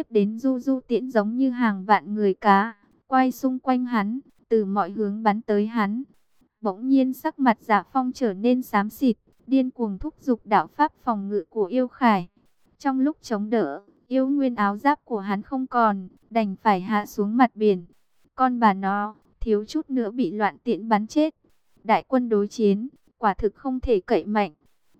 tiếp đến du du tiễn giống như hàng vạn người cá, quay xung quanh hắn, từ mọi hướng bắn tới hắn. Bỗng nhiên sắc mặt giả phong trở nên xám xịt, điên cuồng thúc giục đạo pháp phòng ngự của yêu khải. Trong lúc chống đỡ, yêu nguyên áo giáp của hắn không còn, đành phải hạ xuống mặt biển. Con bà nó, thiếu chút nữa bị loạn tiễn bắn chết. Đại quân đối chiến, quả thực không thể cậy mạnh.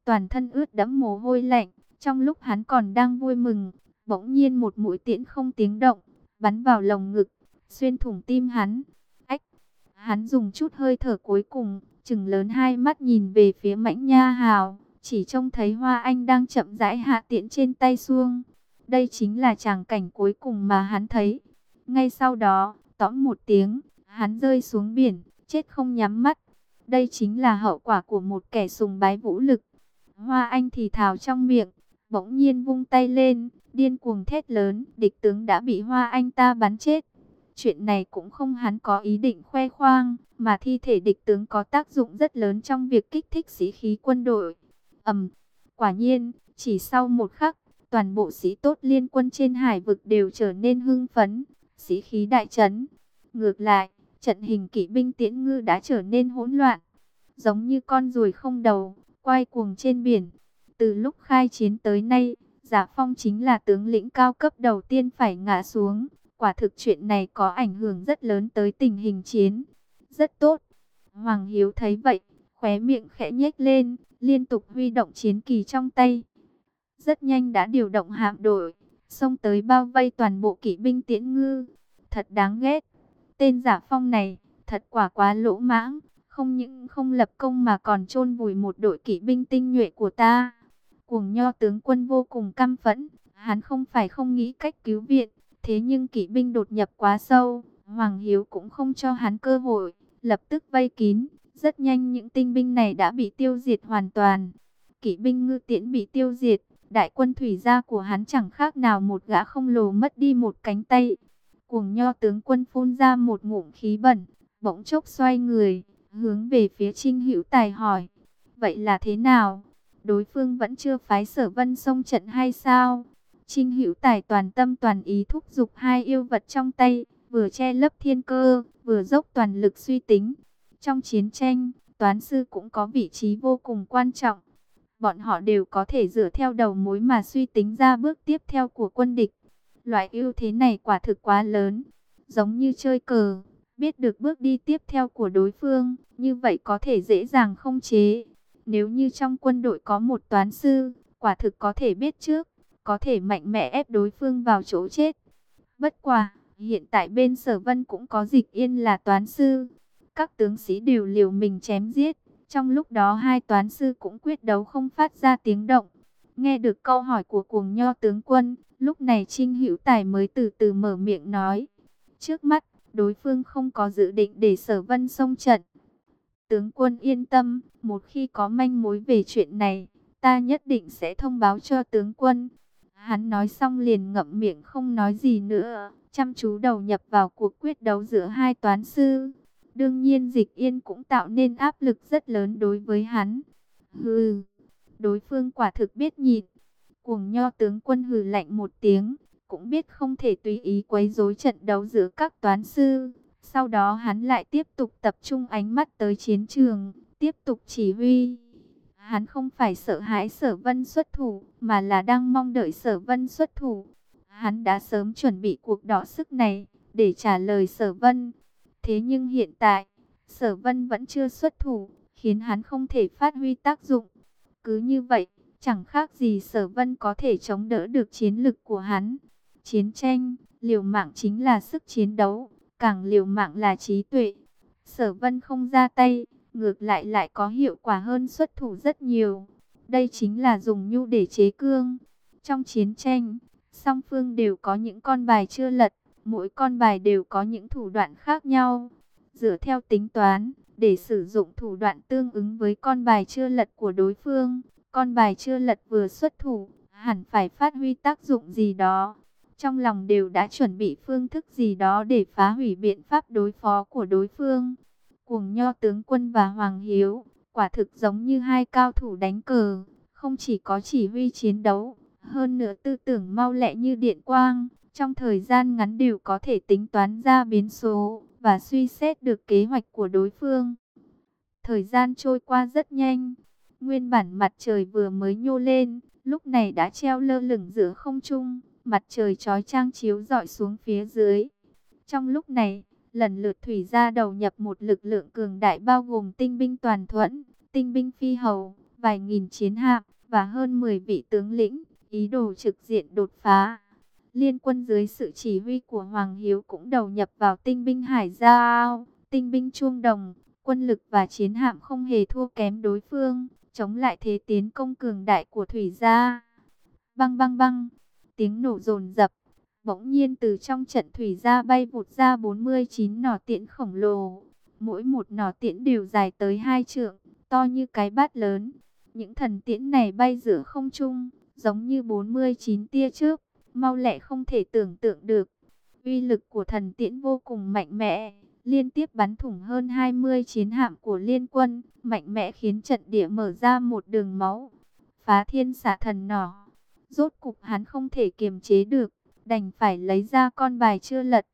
Toàn thân ướt đẫm mồ hôi lạnh, trong lúc hắn còn đang vui mừng, bỗng nhiên một mũi tiễn không tiếng động, bắn vào lồng ngực, xuyên thủng tim hắn. Ách! Hắn dùng chút hơi thở cuối cùng, chừng lớn hai mắt nhìn về phía mãnh nha hào, chỉ trông thấy Hoa Anh đang chậm rãi hạ tiễn trên tay xuông. Đây chính là tràng cảnh cuối cùng mà hắn thấy. Ngay sau đó, tõm một tiếng, hắn rơi xuống biển, chết không nhắm mắt. Đây chính là hậu quả của một kẻ sùng bái vũ lực. Hoa Anh thì thào trong miệng, bỗng nhiên vung tay lên, điên cuồng thét lớn, địch tướng đã bị Hoa Anh ta bắn chết. Chuyện này cũng không hắn có ý định khoe khoang, mà thi thể địch tướng có tác dụng rất lớn trong việc kích thích sĩ khí quân đội. ầm, quả nhiên, chỉ sau một khắc, toàn bộ sĩ tốt liên quân trên hải vực đều trở nên hưng phấn, sĩ khí đại chấn. Ngược lại, trận hình kỵ binh tiễn ngư đã trở nên hỗn loạn, giống như con ruồi không đầu, quay cuồng trên biển. Từ lúc khai chiến tới nay, Giả Phong chính là tướng lĩnh cao cấp đầu tiên phải ngã xuống. Quả thực chuyện này có ảnh hưởng rất lớn tới tình hình chiến. Rất tốt. Hoàng Hiếu thấy vậy, khóe miệng khẽ nhếch lên, liên tục huy động chiến kỳ trong tay. Rất nhanh đã điều động hạm đội, xông tới bao vây toàn bộ kỵ binh tiễn ngư. Thật đáng ghét. Tên giả phong này, thật quả quá lỗ mãng, không những không lập công mà còn chôn vùi một đội kỵ binh tinh nhuệ của ta. Cuồng nho tướng quân vô cùng căm phẫn, hắn không phải không nghĩ cách cứu viện, thế nhưng kỵ binh đột nhập quá sâu, Hoàng Hiếu cũng không cho hắn cơ hội, lập tức vây kín, rất nhanh những tinh binh này đã bị tiêu diệt hoàn toàn. Kỵ binh ngư tiễn bị tiêu diệt, đại quân thủy gia của hắn chẳng khác nào một gã không lồ mất đi một cánh tay. Cuồng nho tướng quân phun ra một ngụm khí bẩn, bỗng chốc xoay người, hướng về phía Trinh Hữu Tài hỏi, vậy là thế nào? Đối phương vẫn chưa phái sở vân sông trận hay sao? Trinh Hữu Tài toàn tâm toàn ý thúc giục hai yêu vật trong tay, vừa che lấp thiên cơ, vừa dốc toàn lực suy tính. Trong chiến tranh, toán sư cũng có vị trí vô cùng quan trọng. Bọn họ đều có thể dựa theo đầu mối mà suy tính ra bước tiếp theo của quân địch. Loại ưu thế này quả thực quá lớn, giống như chơi cờ, biết được bước đi tiếp theo của đối phương, như vậy có thể dễ dàng không chế. Nếu như trong quân đội có một toán sư, quả thực có thể biết trước, có thể mạnh mẽ ép đối phương vào chỗ chết. Bất quả, hiện tại bên sở vân cũng có dịch yên là toán sư. Các tướng sĩ đều liều mình chém giết. Trong lúc đó hai toán sư cũng quyết đấu không phát ra tiếng động. Nghe được câu hỏi của cuồng nho tướng quân, lúc này Trinh Hữu Tài mới từ từ mở miệng nói. Trước mắt, đối phương không có dự định để sở vân xông trận. Tướng quân yên tâm, một khi có manh mối về chuyện này, ta nhất định sẽ thông báo cho tướng quân. Hắn nói xong liền ngậm miệng không nói gì nữa, chăm chú đầu nhập vào cuộc quyết đấu giữa hai toán sư. Đương nhiên dịch yên cũng tạo nên áp lực rất lớn đối với hắn. Hừ, đối phương quả thực biết nhịn. Cuồng nho tướng quân hừ lạnh một tiếng, cũng biết không thể tùy ý quấy rối trận đấu giữa các toán sư. Sau đó hắn lại tiếp tục tập trung ánh mắt tới chiến trường, tiếp tục chỉ huy. Hắn không phải sợ hãi sở vân xuất thủ, mà là đang mong đợi sở vân xuất thủ. Hắn đã sớm chuẩn bị cuộc đọ sức này, để trả lời sở vân. Thế nhưng hiện tại, sở vân vẫn chưa xuất thủ, khiến hắn không thể phát huy tác dụng. Cứ như vậy, chẳng khác gì sở vân có thể chống đỡ được chiến lực của hắn. Chiến tranh, liều mạng chính là sức chiến đấu, càng liều mạng là trí tuệ. Sở vân không ra tay, ngược lại lại có hiệu quả hơn xuất thủ rất nhiều. Đây chính là dùng nhu để chế cương. Trong chiến tranh, song phương đều có những con bài chưa lật, mỗi con bài đều có những thủ đoạn khác nhau. Dựa theo tính toán, để sử dụng thủ đoạn tương ứng với con bài chưa lật của đối phương, con bài chưa lật vừa xuất thủ, hẳn phải phát huy tác dụng gì đó. Trong lòng đều đã chuẩn bị phương thức gì đó để phá hủy biện pháp đối phó của đối phương. Cuồng nho tướng quân và Hoàng Hiếu, quả thực giống như hai cao thủ đánh cờ, không chỉ có chỉ huy chiến đấu, hơn nữa tư tưởng mau lẹ như điện quang, trong thời gian ngắn đều có thể tính toán ra biến số và suy xét được kế hoạch của đối phương. Thời gian trôi qua rất nhanh, nguyên bản mặt trời vừa mới nhô lên, lúc này đã treo lơ lửng giữa không trung, mặt trời chói chang chiếu dọi xuống phía dưới. Trong lúc này, lần lượt thủy gia đầu nhập một lực lượng cường đại bao gồm tinh binh toàn thuẫn, tinh binh phi hầu, vài nghìn chiến hạm và hơn 10 vị tướng lĩnh, ý đồ trực diện đột phá. Liên quân dưới sự chỉ huy của Hoàng Hiếu cũng đầu nhập vào tinh binh Hải Giao, tinh binh Chuông Đồng, quân lực và chiến hạm không hề thua kém đối phương, chống lại thế tiến công cường đại của thủy gia. Băng băng băng, tiếng nổ rồn rập, bỗng nhiên từ trong trận thủy ra bay vụt ra 49 nỏ tiễn khổng lồ. Mỗi một nỏ tiễn đều dài tới hai trượng, to như cái bát lớn. Những thần tiễn này bay giữa không trung, giống như 49 tia trước, mau lẹ không thể tưởng tượng được. Uy lực của thần tiễn vô cùng mạnh mẽ, liên tiếp bắn thủng hơn 20 chiến hạm của liên quân, mạnh mẽ khiến trận địa mở ra một đường máu. Phá thiên xạ thần nỏ, rốt cục hắn không thể kiềm chế được, đành phải lấy ra con bài chưa lật.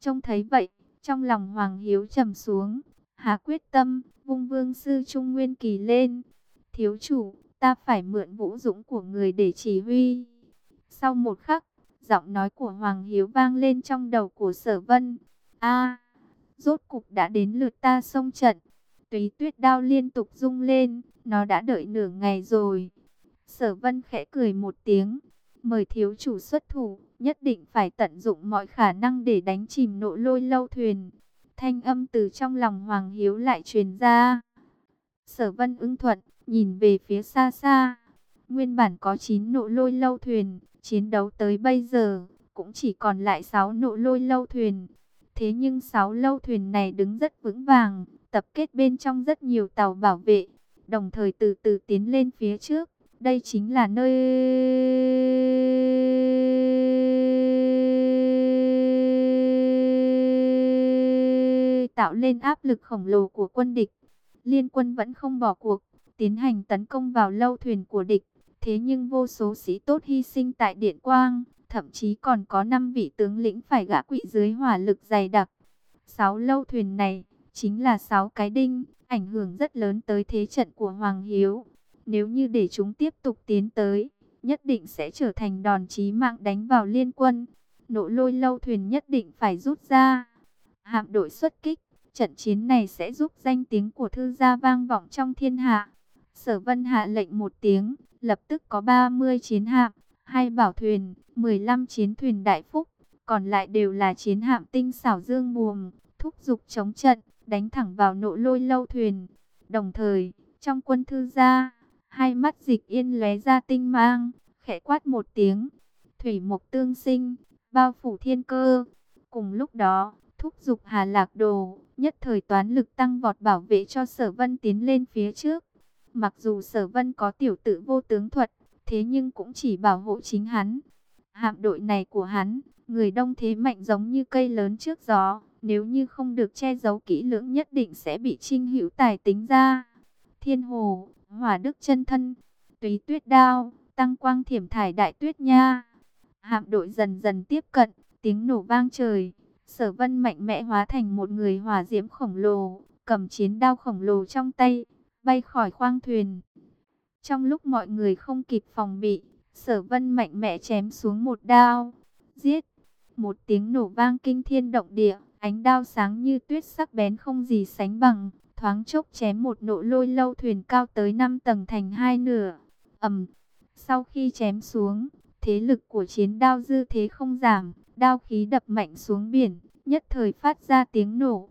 Trông thấy vậy, trong lòng Hoàng Hiếu trầm xuống, hà quyết tâm, vung vương sư Trung Nguyên Kỳ lên. Thiếu chủ, ta phải mượn vũ dũng của người để chỉ huy. Sau một khắc, giọng nói của Hoàng Hiếu vang lên trong đầu của sở vân. a rốt cục đã đến lượt ta xông trận. Túy tuyết đao liên tục rung lên, nó đã đợi nửa ngày rồi. Sở vân khẽ cười một tiếng, mời thiếu chủ xuất thủ, nhất định phải tận dụng mọi khả năng để đánh chìm nộ lôi lâu thuyền. Thanh âm từ trong lòng Hoàng Hiếu lại truyền ra. Sở vân ưng thuận, nhìn về phía xa xa. Nguyên bản có 9 nộ lôi lâu thuyền, chiến đấu tới bây giờ, cũng chỉ còn lại 6 nộ lôi lâu thuyền. Thế nhưng 6 lâu thuyền này đứng rất vững vàng, tập kết bên trong rất nhiều tàu bảo vệ, đồng thời từ từ tiến lên phía trước. Đây chính là nơi tạo lên áp lực khổng lồ của quân địch. Liên quân vẫn không bỏ cuộc, tiến hành tấn công vào lâu thuyền của địch. Thế nhưng vô số sĩ tốt hy sinh tại Điện Quang, thậm chí còn có 5 vị tướng lĩnh phải gã quỵ dưới hỏa lực dày đặc. Sáu lâu thuyền này chính là sáu cái đinh, ảnh hưởng rất lớn tới thế trận của Hoàng Hiếu. Nếu như để chúng tiếp tục tiến tới, nhất định sẽ trở thành đòn chí mạng đánh vào liên quân. Nộ lôi lâu thuyền nhất định phải rút ra. Hạm đội xuất kích, trận chiến này sẽ giúp danh tiếng của thư gia vang vọng trong thiên hạ. Sở vân hạ lệnh một tiếng, lập tức có 30 chiến hạm, hai bảo thuyền, 15 chiến thuyền đại phúc, còn lại đều là chiến hạm tinh xảo dương buồm, thúc giục chống trận, đánh thẳng vào nộ lôi lâu thuyền. Đồng thời, trong quân thư gia, hai mắt dịch yên lóe ra tinh mang, khẽ quát một tiếng, thủy mục tương sinh, bao phủ thiên cơ. Cùng lúc đó, thúc dục hà lạc đồ, nhất thời toán lực tăng vọt bảo vệ cho sở vân tiến lên phía trước. Mặc dù sở vân có tiểu tự vô tướng thuật, thế nhưng cũng chỉ bảo hộ chính hắn. Hạm đội này của hắn, người đông thế mạnh giống như cây lớn trước gió, nếu như không được che giấu kỹ lưỡng nhất định sẽ bị trinh hữu tài tính ra. Thiên hồ, hỏa đức chân thân, túy tuyết đao, tăng quang thiểm thải đại tuyết nha. Hạm đội dần dần tiếp cận, tiếng nổ vang trời. Sở vân mạnh mẽ hóa thành một người hỏa diễm khổng lồ, cầm chiến đao khổng lồ trong tay, bay khỏi khoang thuyền. Trong lúc mọi người không kịp phòng bị, sở vân mạnh mẽ chém xuống một đao. Giết! Một tiếng nổ vang kinh thiên động địa, ánh đao sáng như tuyết sắc bén không gì sánh bằng. Thoáng chốc chém một nộ lôi lâu thuyền cao tới 5 tầng thành hai nửa. ầm Sau khi chém xuống, thế lực của chiến đao dư thế không giảm. Đao khí đập mạnh xuống biển, nhất thời phát ra tiếng nổ.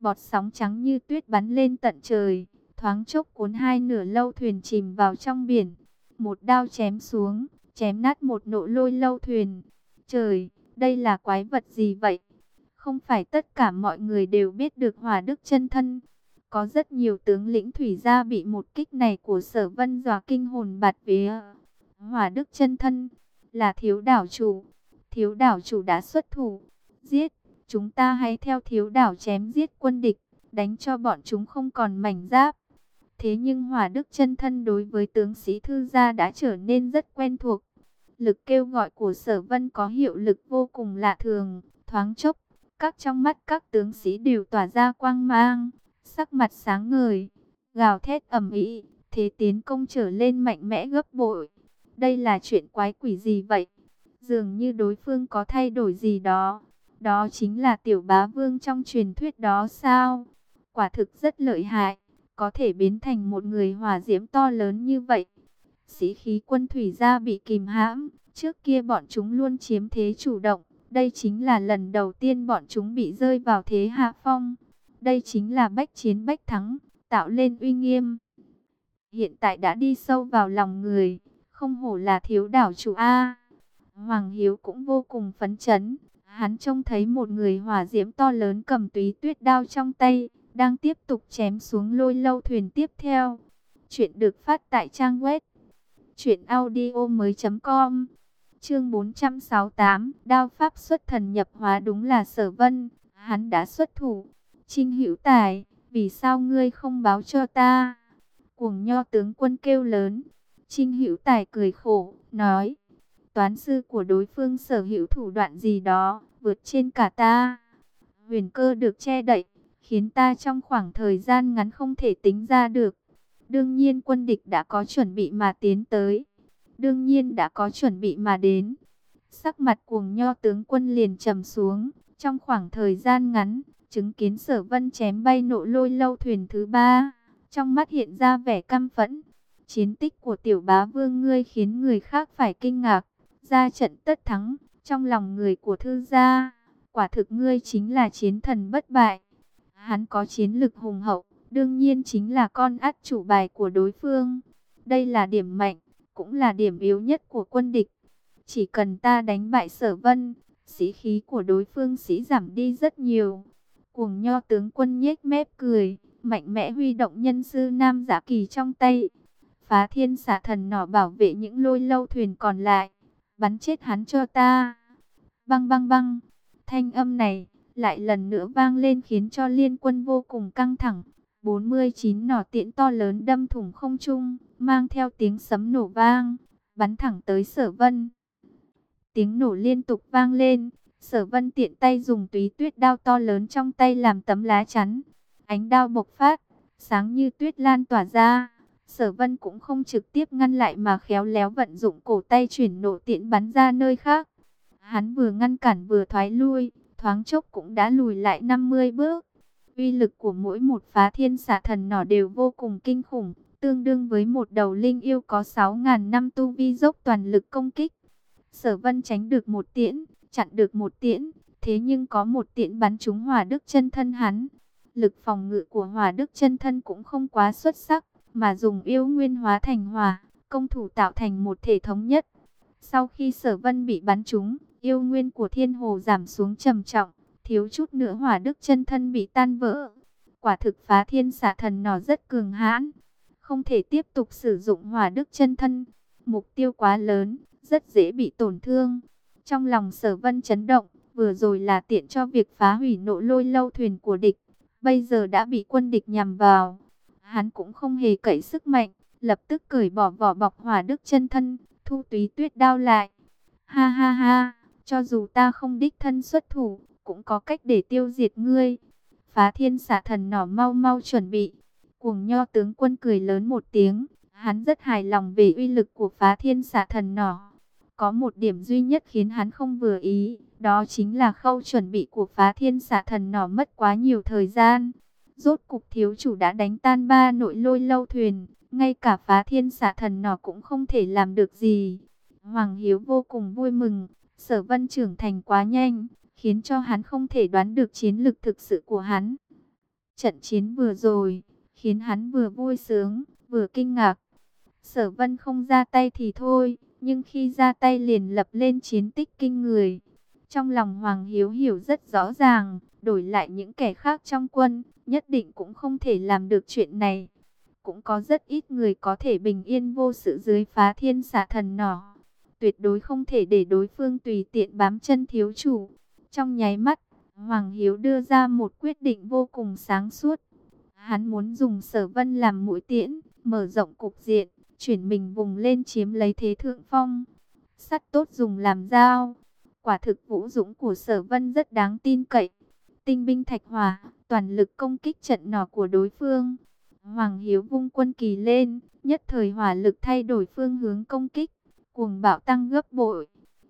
Bọt sóng trắng như tuyết bắn lên tận trời thoáng chốc cuốn hai nửa lâu thuyền chìm vào trong biển. Một đao chém xuống, chém nát một nộ lôi lâu thuyền. Trời, đây là quái vật gì vậy? Không phải tất cả mọi người đều biết được hòa đức chân thân. Có rất nhiều tướng lĩnh thủy gia bị một kích này của sở vân dòa kinh hồn bạt vía. Hỏa đức chân thân là thiếu đảo chủ. Thiếu đảo chủ đã xuất thủ. Giết, chúng ta hãy theo thiếu đảo chém giết quân địch. Đánh cho bọn chúng không còn mảnh giáp. Thế nhưng hỏa đức chân thân đối với tướng sĩ thư gia đã trở nên rất quen thuộc. Lực kêu gọi của sở vân có hiệu lực vô cùng lạ thường, thoáng chốc, các trong mắt các tướng sĩ đều tỏa ra quang mang, sắc mặt sáng ngời, gào thét ầm ĩ, thế tiến công trở lên mạnh mẽ gấp bội. Đây là chuyện quái quỷ gì vậy? Dường như đối phương có thay đổi gì đó. Đó chính là tiểu bá vương trong truyền thuyết đó sao? Quả thực rất lợi hại, có thể biến thành một người hỏa diễm to lớn như vậy. Sĩ khí quân thủy gia bị kìm hãm, trước kia bọn chúng luôn chiếm thế chủ động. Đây chính là lần đầu tiên bọn chúng bị rơi vào thế hạ phong. Đây chính là bách chiến bách thắng, tạo lên uy nghiêm. Hiện tại đã đi sâu vào lòng người, không hổ là thiếu đảo chủ A. Hoàng Hiếu cũng vô cùng phấn chấn. Hắn trông thấy một người hỏa diễm to lớn cầm túy tuyết đao trong tay, đang tiếp tục chém xuống lôi lâu thuyền tiếp theo. Chuyện được phát tại trang web truyệnaudiomoi.com. Chương 468, đao pháp xuất thần nhập hóa đúng là Sở Vân, hắn đã xuất thủ. Trinh Hữu Tài, vì sao ngươi không báo cho ta? Cuồng Nho tướng quân kêu lớn. Trinh Hữu Tài cười khổ, nói: Toán sư của đối phương sở hữu thủ đoạn gì đó, vượt trên cả ta. Huyền cơ được che đậy, khiến ta trong khoảng thời gian ngắn không thể tính ra được. Đương nhiên quân địch đã có chuẩn bị mà tiến tới. Đương nhiên đã có chuẩn bị mà đến. Sắc mặt cuồng nho tướng quân liền trầm xuống. Trong khoảng thời gian ngắn, chứng kiến sở vân chém bay nộ lôi lâu thuyền thứ ba. Trong mắt hiện ra vẻ căm phẫn. Chiến tích của tiểu bá vương ngươi khiến người khác phải kinh ngạc. Ra trận tất thắng, trong lòng người của thư gia. Quả thực ngươi chính là chiến thần bất bại. Hắn có chiến lực hùng hậu, đương nhiên chính là con át chủ bài của đối phương. Đây là điểm mạnh, cũng là điểm yếu nhất của quân địch. Chỉ cần ta đánh bại sở vân, sĩ khí của đối phương sĩ giảm đi rất nhiều. Cuồng nho tướng quân nhếch mép cười, mạnh mẽ huy động nhân sư nam giả kỳ trong tay. Phá thiên xả thần nỏ bảo vệ những lôi lâu thuyền còn lại. Bắn chết hắn cho ta. Băng băng băng. Thanh âm này lại lần nữa vang lên khiến cho liên quân vô cùng căng thẳng. 49 nỏ tiễn to lớn đâm thủng không trung, mang theo tiếng sấm nổ vang, bắn thẳng tới sở vân. Tiếng nổ liên tục vang lên, sở vân tiện tay dùng túy tuyết đao to lớn trong tay làm tấm lá chắn. Ánh đao bộc phát, sáng như tuyết lan tỏa ra. Sở vân cũng không trực tiếp ngăn lại mà khéo léo vận dụng cổ tay chuyển nổ tiện bắn ra nơi khác. Hắn vừa ngăn cản vừa thoái lui, thoáng chốc cũng đã lùi lại 50 bước. Uy lực của mỗi một phá thiên xạ thần nỏ đều vô cùng kinh khủng, tương đương với một đầu linh yêu có 6.000 năm tu vi dốc toàn lực công kích. Sở vân tránh được một tiễn, chặn được một tiễn, thế nhưng có một tiễn bắn trúng hòa đức chân thân hắn. Lực phòng ngự của hòa đức chân thân cũng không quá xuất sắc, mà dùng yêu nguyên hóa thành hòa công thủ tạo thành một thể thống nhất. Sau khi sở vân bị bắn trúng, yêu nguyên của thiên hồ giảm xuống trầm trọng, thiếu chút nữa hòa đức chân thân bị tan vỡ. Quả thực phá thiên xạ thần nỏ rất cường hãn, không thể tiếp tục sử dụng hòa đức chân thân. Mục tiêu quá lớn, rất dễ bị tổn thương. Trong lòng sở vân chấn động, vừa rồi là tiện cho việc phá hủy nộ lôi lâu thuyền của địch. Bây giờ đã bị quân địch nhằm vào. Hắn cũng không hề cậy sức mạnh, lập tức cởi bỏ vỏ bọc hỏa đức chân thân, thu túy tuyết đao lại. Ha ha ha, cho dù ta không đích thân xuất thủ, cũng có cách để tiêu diệt ngươi. Phá thiên xạ thần nỏ mau mau chuẩn bị. Cuồng nho tướng quân cười lớn một tiếng, hắn rất hài lòng về uy lực của phá thiên xạ thần nỏ. Có một điểm duy nhất khiến hắn không vừa ý, đó chính là khâu chuẩn bị của phá thiên xạ thần nỏ mất quá nhiều thời gian. Rốt cục thiếu chủ đã đánh tan ba nội lôi lâu thuyền, ngay cả phá thiên xạ thần nỏ cũng không thể làm được gì. Hoàng Hiếu vô cùng vui mừng, sở vân trưởng thành quá nhanh, khiến cho hắn không thể đoán được chiến lực thực sự của hắn. Trận chiến vừa rồi, khiến hắn vừa vui sướng, vừa kinh ngạc. Sở vân không ra tay thì thôi, nhưng khi ra tay liền lập lên chiến tích kinh người. Trong lòng Hoàng Hiếu hiểu rất rõ ràng, đổi lại những kẻ khác trong quân, nhất định cũng không thể làm được chuyện này. Cũng có rất ít người có thể bình yên vô sự dưới phá thiên xạ thần nỏ. Tuyệt đối không thể để đối phương tùy tiện bám chân thiếu chủ. Trong nháy mắt, Hoàng Hiếu đưa ra một quyết định vô cùng sáng suốt. Hắn muốn dùng sở vân làm mũi tiễn, mở rộng cục diện, chuyển mình vùng lên chiếm lấy thế thượng phong. sắt tốt dùng làm dao. Quả thực vũ dũng của sở vân rất đáng tin cậy. Tinh binh thạch hỏa, toàn lực công kích trận nỏ của đối phương. Hoàng Hiếu vung quân kỳ lên, nhất thời hỏa lực thay đổi phương hướng công kích, cuồng bạo tăng gấp bội.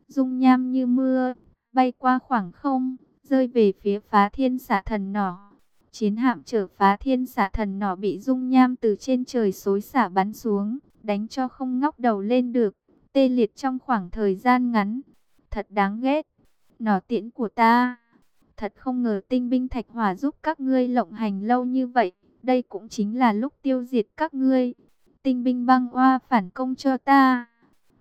Dung nham như mưa, bay qua khoảng không, rơi về phía phá thiên xạ thần nỏ. Chiến hạm chở phá thiên xạ thần nỏ bị dung nham từ trên trời xối xả bắn xuống, đánh cho không ngóc đầu lên được, tê liệt trong khoảng thời gian ngắn. Thật đáng ghét, nỏ tiễn của ta. Thật không ngờ tinh binh thạch hỏa giúp các ngươi lộng hành lâu như vậy, đây cũng chính là lúc tiêu diệt các ngươi. Tinh binh băng oa phản công cho ta.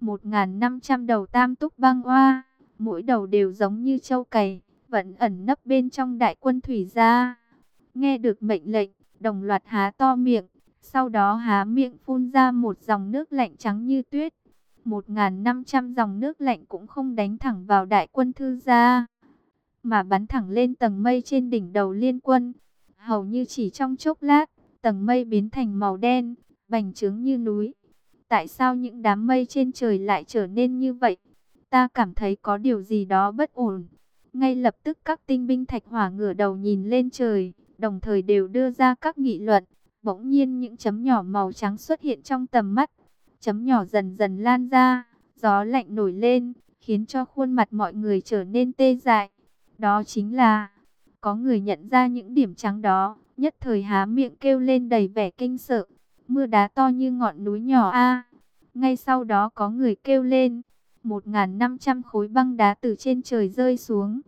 1.500 đầu tam túc băng oa, mỗi đầu đều giống như châu cày, vẫn ẩn nấp bên trong đại quân thủy gia. Nghe được mệnh lệnh, đồng loạt há to miệng, sau đó há miệng phun ra một dòng nước lạnh trắng như tuyết. 1.500 dòng nước lạnh cũng không đánh thẳng vào đại quân thư gia, mà bắn thẳng lên tầng mây trên đỉnh đầu liên quân. Hầu như chỉ trong chốc lát, tầng mây biến thành màu đen, bành trướng như núi. Tại sao những đám mây trên trời lại trở nên như vậy? Ta cảm thấy có điều gì đó bất ổn. Ngay lập tức các tinh binh thạch hỏa ngửa đầu nhìn lên trời, đồng thời đều đưa ra các nghị luận. Bỗng nhiên những chấm nhỏ màu trắng xuất hiện trong tầm mắt. Chấm nhỏ dần dần lan ra, gió lạnh nổi lên, khiến cho khuôn mặt mọi người trở nên tê dại. Đó chính là, có người nhận ra những điểm trắng đó, nhất thời há miệng kêu lên đầy vẻ kinh sợ. Mưa đá to như ngọn núi nhỏ a. ngay sau đó có người kêu lên, 1.500 khối băng đá từ trên trời rơi xuống.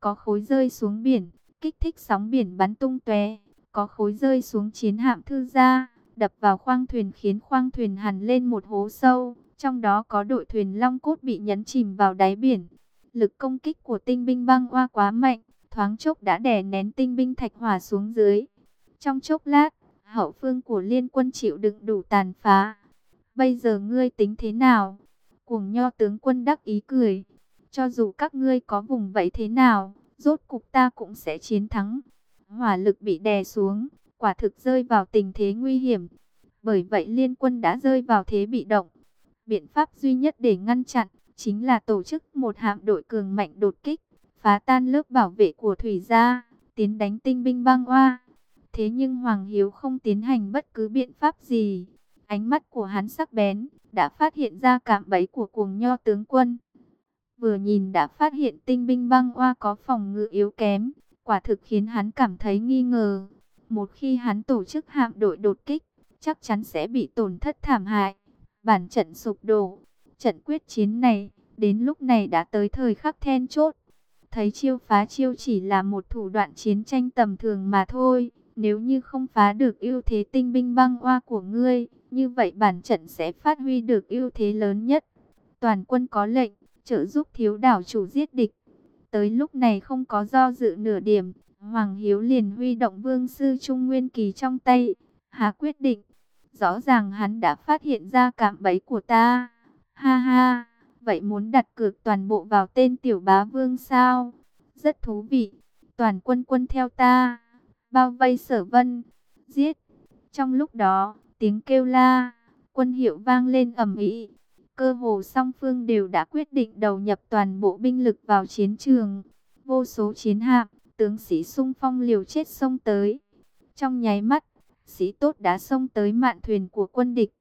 Có khối rơi xuống biển, kích thích sóng biển bắn tung tóe, có khối rơi xuống chiến hạm thư gia, đập vào khoang thuyền khiến khoang thuyền hằn lên một hố sâu, trong đó có đội thuyền long cốt bị nhấn chìm vào đáy biển. Lực công kích của tinh binh băng oa quá mạnh, thoáng chốc đã đè nén tinh binh thạch hỏa xuống dưới. Trong chốc lát, hậu phương của liên quân chịu đựng đủ tàn phá. Bây giờ ngươi tính thế nào? Cuồng nho tướng quân đắc ý cười. Cho dù các ngươi có vùng vẫy thế nào, rốt cục ta cũng sẽ chiến thắng. Hỏa lực bị đè xuống, quả thực rơi vào tình thế nguy hiểm. Bởi vậy liên quân đã rơi vào thế bị động. Biện pháp duy nhất để ngăn chặn, chính là tổ chức một hạm đội cường mạnh đột kích, phá tan lớp bảo vệ của thủy gia, tiến đánh tinh binh băng oa Thế nhưng Hoàng Hiếu không tiến hành bất cứ biện pháp gì. Ánh mắt của hắn sắc bén, đã phát hiện ra cạm bẫy của cuồng nho tướng quân. Vừa nhìn đã phát hiện tinh binh băng oa có phòng ngự yếu kém, quả thực khiến hắn cảm thấy nghi ngờ. Một khi hắn tổ chức hạm đội đột kích, chắc chắn sẽ bị tổn thất thảm hại. Bản trận sụp đổ, trận quyết chiến này, đến lúc này đã tới thời khắc then chốt. Thấy chiêu phá chiêu chỉ là một thủ đoạn chiến tranh tầm thường mà thôi. Nếu như không phá được ưu thế tinh binh băng oa của ngươi, như vậy bản trận sẽ phát huy được ưu thế lớn nhất. Toàn quân có lệnh, trợ giúp thiếu đảo chủ giết địch. Tới lúc này không có do dự nửa điểm, Hoàng Hiếu liền huy động vương sư Trung Nguyên Kỳ trong tay, hà quyết định. Rõ ràng hắn đã phát hiện ra cạm bẫy của ta. Ha ha, vậy muốn đặt cược toàn bộ vào tên tiểu bá vương sao? Rất thú vị, toàn quân quân theo ta bao vây sở vân, giết. Trong lúc đó, tiếng kêu la, quân hiệu vang lên ầm ĩ. Cơ hồ song phương đều đã quyết định đầu nhập toàn bộ binh lực vào chiến trường. Vô số chiến hạm, tướng sĩ sung phong liều chết xông tới. Trong nháy mắt, sĩ tốt đã xông tới mạn thuyền của quân địch.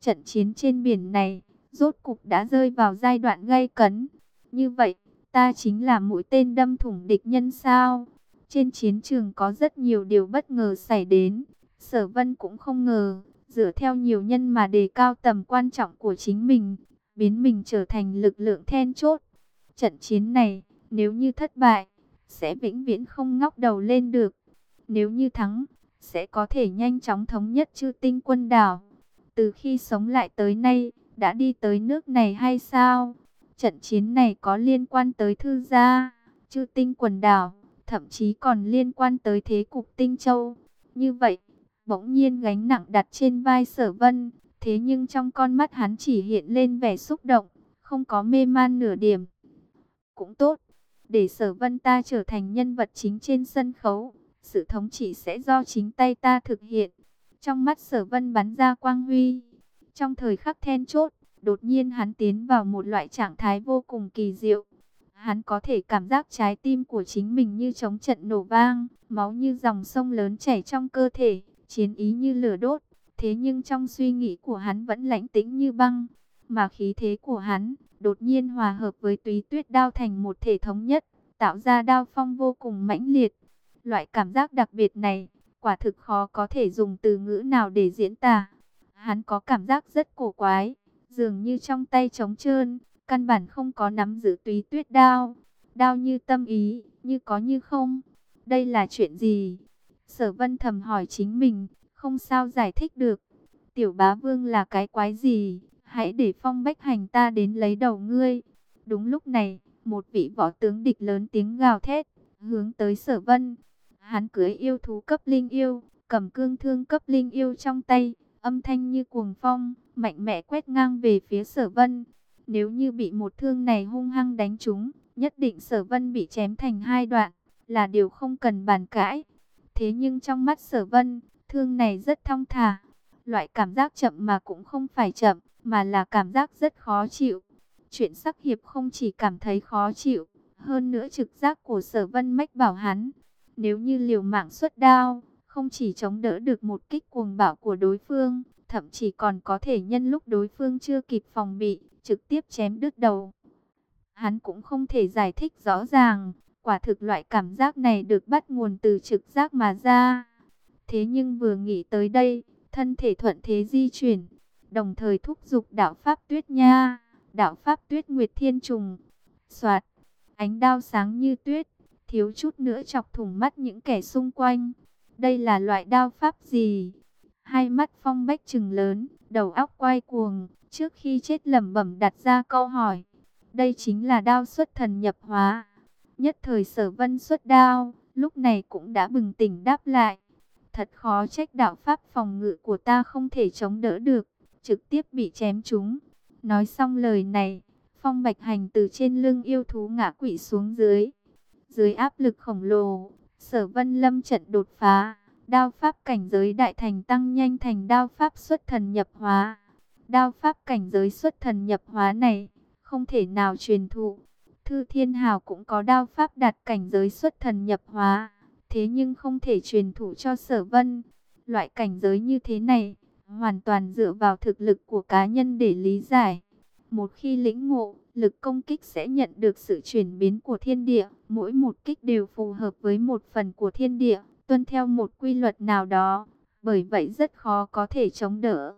Trận chiến trên biển này, rốt cục đã rơi vào giai đoạn gây cấn. Như vậy, ta chính là mũi tên đâm thủng địch nhân sao? Trên chiến trường có rất nhiều điều bất ngờ xảy đến. Sở Vân cũng không ngờ, dựa theo nhiều nhân mà đề cao tầm quan trọng của chính mình, biến mình trở thành lực lượng then chốt. Trận chiến này, nếu như thất bại, sẽ vĩnh viễn không ngóc đầu lên được. Nếu như thắng, sẽ có thể nhanh chóng thống nhất chư tinh quân đảo. Từ khi sống lại tới nay, đã đi tới nước này hay sao? Trận chiến này có liên quan tới thư gia, chư tinh quần đảo thậm chí còn liên quan tới thế cục Tinh Châu. Như vậy, bỗng nhiên gánh nặng đặt trên vai sở vân, thế nhưng trong con mắt hắn chỉ hiện lên vẻ xúc động, không có mê man nửa điểm. Cũng tốt, để sở vân ta trở thành nhân vật chính trên sân khấu, sự thống trị sẽ do chính tay ta thực hiện. Trong mắt sở vân bắn ra quang huy, trong thời khắc then chốt, Đột nhiên hắn tiến vào một loại trạng thái vô cùng kỳ diệu. Hắn có thể cảm giác trái tim của chính mình như chống trận nổ vang, máu như dòng sông lớn chảy trong cơ thể, chiến ý như lửa đốt. Thế nhưng trong suy nghĩ của hắn vẫn lãnh tĩnh như băng, mà khí thế của hắn đột nhiên hòa hợp với túy tuyết đao thành một thể thống nhất, tạo ra đao phong vô cùng mãnh liệt. Loại cảm giác đặc biệt này, quả thực khó có thể dùng từ ngữ nào để diễn tả. Hắn có cảm giác rất cổ quái, dường như trong tay trống trơn, căn bản không có nắm giữ túy tuyết đao. Đao như tâm ý, như có như không. Đây là chuyện gì? Sở vân thầm hỏi chính mình, không sao giải thích được. Tiểu bá vương là cái quái gì? Hãy để phong bách hành ta đến lấy đầu ngươi. Đúng lúc này, một vị võ tướng địch lớn tiếng gào thét, hướng tới sở vân. Hắn cưới yêu thú cấp linh yêu, cầm cương thương cấp linh yêu trong tay, âm thanh như cuồng phong, mạnh mẽ quét ngang về phía sở vân. Nếu như bị một thương này hung hăng đánh trúng, nhất định sở vân bị chém thành hai đoạn, là điều không cần bàn cãi. Thế nhưng trong mắt sở vân, thương này rất thong thả. Loại cảm giác chậm mà cũng không phải chậm, mà là cảm giác rất khó chịu. Chuyện sắc hiệp không chỉ cảm thấy khó chịu, hơn nữa trực giác của sở vân mách bảo hắn. Nếu như liều mạng xuất đao, không chỉ chống đỡ được một kích cuồng bạo của đối phương, thậm chí còn có thể nhân lúc đối phương chưa kịp phòng bị, trực tiếp chém đứt đầu. Hắn cũng không thể giải thích rõ ràng, quả thực loại cảm giác này được bắt nguồn từ trực giác mà ra. Thế nhưng vừa nghĩ tới đây, thân thể thuận thế di chuyển, đồng thời thúc giục đạo Pháp Tuyết Nha, đạo Pháp Tuyết Nguyệt Thiên Trùng. Soạt, ánh đao sáng như tuyết, thiếu chút nữa chọc thủng mắt những kẻ xung quanh. Đây là loại đao pháp gì? Hai mắt phong bách trừng lớn, đầu óc quay cuồng, trước khi chết lẩm bẩm đặt ra câu hỏi. Đây chính là đao xuất thần nhập hóa. Nhất thời sở vân xuất đao, lúc này cũng đã bừng tỉnh đáp lại. Thật khó trách đạo pháp phòng ngự của ta không thể chống đỡ được, trực tiếp bị chém trúng. Nói xong lời này, phong bạch hành từ trên lưng yêu thú ngã quỵ xuống dưới. Dưới áp lực khổng lồ, sở vân lâm trận đột phá, đao pháp cảnh giới đại thành tăng nhanh thành đao pháp xuất thần nhập hóa. Đao pháp cảnh giới xuất thần nhập hóa này, không thể nào truyền thụ. Thư Thiên Hào cũng có đao pháp đạt cảnh giới xuất thần nhập hóa, thế nhưng không thể truyền thụ cho sở vân. Loại cảnh giới như thế này, hoàn toàn dựa vào thực lực của cá nhân để lý giải. Một khi lĩnh ngộ, lực công kích sẽ nhận được sự chuyển biến của thiên địa, mỗi một kích đều phù hợp với một phần của thiên địa, tuân theo một quy luật nào đó, bởi vậy rất khó có thể chống đỡ.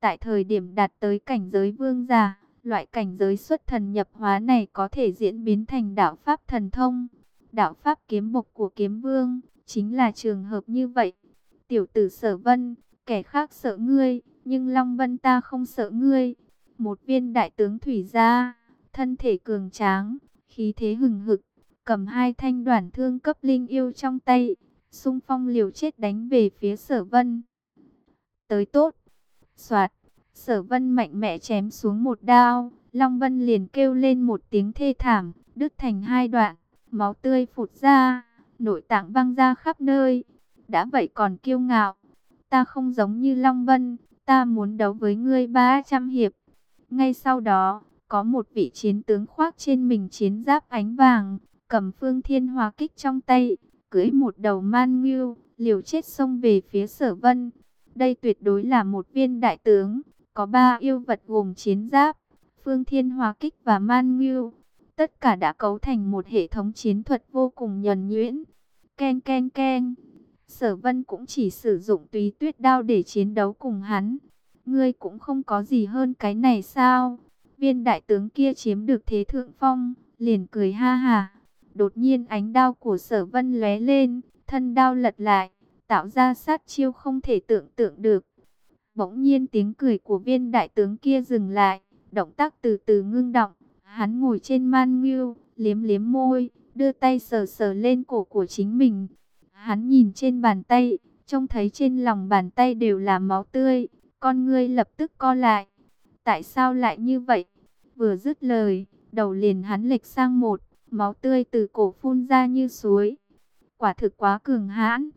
Tại thời điểm đạt tới cảnh giới vương giả, loại cảnh giới xuất thần nhập hóa này có thể diễn biến thành đạo pháp thần thông. Đạo pháp kiếm mục của kiếm vương, chính là trường hợp như vậy. Tiểu tử sở vân, kẻ khác sợ ngươi, nhưng Long Vân ta không sợ ngươi. Một viên đại tướng thủy gia, thân thể cường tráng, khí thế hừng hực, cầm hai thanh đoàn thương cấp linh yêu trong tay, xung phong liều chết đánh về phía sở vân. Tới tốt, soạt, sở vân mạnh mẽ chém xuống một đao, Long Vân liền kêu lên một tiếng thê thảm, đứt thành hai đoạn, máu tươi phụt ra, nội tạng văng ra khắp nơi. Đã vậy còn kiêu ngạo, ta không giống như Long Vân, ta muốn đấu với ngươi 300 hiệp. Ngay sau đó, có một vị chiến tướng khoác trên mình chiến giáp ánh vàng, cầm phương thiên hòa kích trong tay, cưỡi một đầu man ngưu, liều chết xông về phía sở vân. Đây tuyệt đối là một viên đại tướng, có ba yêu vật gồm chiến giáp, phương thiên hòa kích và man ngưu. Tất cả đã cấu thành một hệ thống chiến thuật vô cùng nhuần nhuyễn. Ken ken ken. Sở vân cũng chỉ sử dụng túy tuyết đao để chiến đấu cùng hắn. Ngươi cũng không có gì hơn cái này sao? Viên đại tướng kia chiếm được thế thượng phong, liền cười ha ha. Đột nhiên ánh đao của sở vân lóe lên, thân đao lật lại, tạo ra sát chiêu không thể tưởng tượng được. Bỗng nhiên tiếng cười của viên đại tướng kia dừng lại, động tác từ từ ngưng động. Hắn ngồi trên man ngưu, liếm liếm môi, đưa tay sờ sờ lên cổ của chính mình. Hắn nhìn trên bàn tay, trông thấy trên lòng bàn tay đều là máu tươi, con ngươi lập tức co lại. Tại sao lại như vậy? Vừa dứt lời, đầu liền hắn lệch sang một, máu tươi từ cổ phun ra như suối. Quả thực quá cường hãn,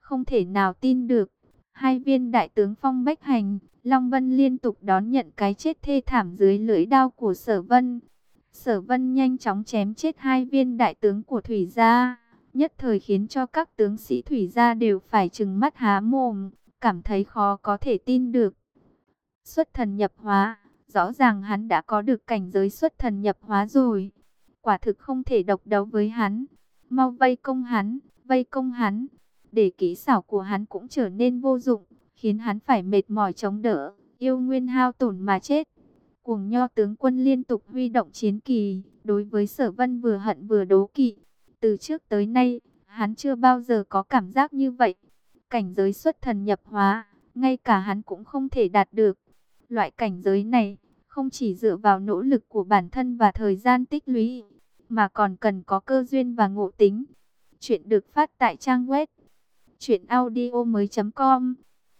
không thể nào tin được. Hai viên đại tướng phong bách hành, Long Vân liên tục đón nhận cái chết thê thảm dưới lưỡi đao của sở vân. Sở vân nhanh chóng chém chết hai viên đại tướng của Thủy gia, nhất thời khiến cho các tướng sĩ Thủy gia đều phải trừng mắt há mồm, cảm thấy khó có thể tin được. Xuất thần nhập hóa, rõ ràng hắn đã có được cảnh giới xuất thần nhập hóa rồi. Quả thực không thể độc đấu với hắn. Mau vây công hắn, vây công hắn. Để kỹ xảo của hắn cũng trở nên vô dụng, khiến hắn phải mệt mỏi chống đỡ, yêu nguyên hao tổn mà chết. Cuồng nho tướng quân liên tục huy động chiến kỳ, đối với sở vân vừa hận vừa đố kỵ. Từ trước tới nay, hắn chưa bao giờ có cảm giác như vậy. Cảnh giới xuất thần nhập hóa, ngay cả hắn cũng không thể đạt được. Loại cảnh giới này, không chỉ dựa vào nỗ lực của bản thân và thời gian tích lũy, mà còn cần có cơ duyên và ngộ tính. Chuyện được phát tại trang web truyệnaudiomoi.com.